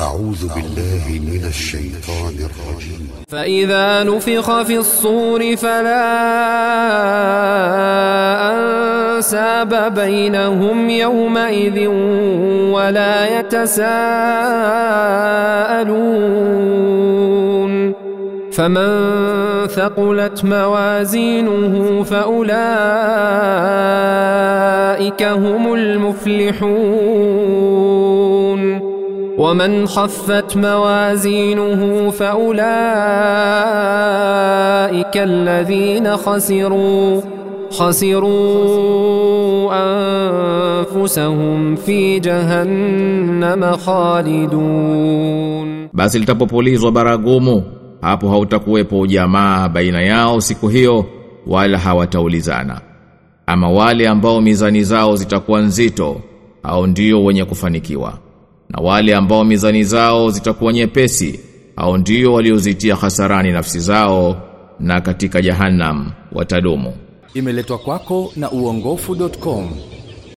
أعوذ بالله من الشيطان الرجيم. فإذا نفخ في الصور فلا أنساب بينهم يومئذ ولا يتساءلون. فمن ثقلت موازينه فأولئك هم المفلحون. ومن خفت موازينه فأولئك الذين خسروا خسروا أنفسهم في جهنم خالدون Basi litapopulizwa baragumu hapo hautakuwepo ujamaa baina yao siku hiyo wala hawataulizana ama wale ambao mizani zao zitakuwa nzito au ndio wenye kufanikiwa na wale ambao mizani zao zitakuwa nyepesi au ndio waliozitia hasarani nafsi zao na katika jahannam watadumu. Imeletwa kwako na uongofu.com